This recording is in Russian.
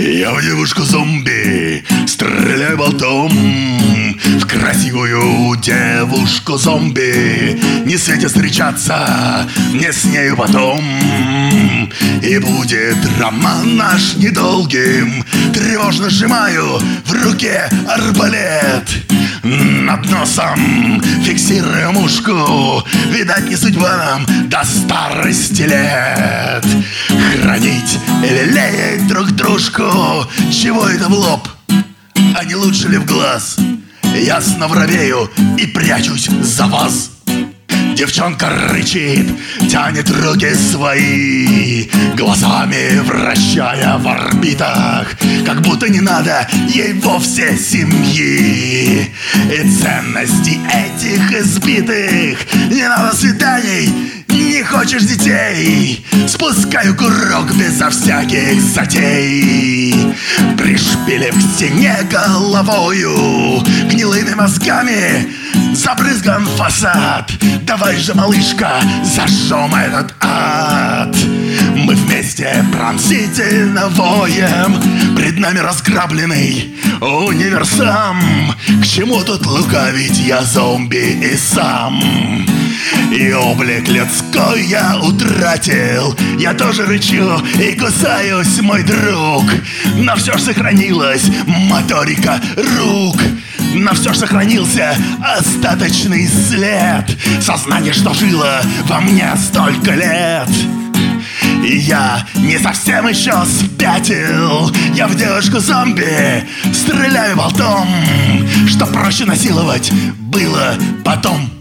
Я в девушку-зомби стреляю болтом. В красивую девушку-зомби Не светит встречаться мне с нею потом. И будет роман наш недолгим. Тревожно сжимаю в руке арбалет. Над носом Фиксируя мушку Видать не судьба нам до старости лет дружку Чего это в лоб, а не лучше ли в глаз? Ясно вровею и прячусь за вас. Девчонка рычит, тянет руки свои Глазами вращая в орбитах. Как будто не надо ей вовсе семьи. И ценности этих избитых Не надо свиданий, не хочешь детей? Спускаю курок безо всяких затей. Пришпилив к стене головою Гнилыми мозгами Забрызган фасад. Давай же, малышка, зажжем этот ад. Мы вместе пронзительно воем Пред нами разграбленный универсам. К чему тут лукавить, я зомби и сам и облик людской я утратил. Я тоже рычу и кусаюсь, мой друг. Но все ж сохранилась моторика рук. Но все ж сохранился остаточный след. Сознание, что жило во мне столько лет. И я не совсем еще спятил. Я в девушку-зомби стреляю болтом. Что проще насиловать было потом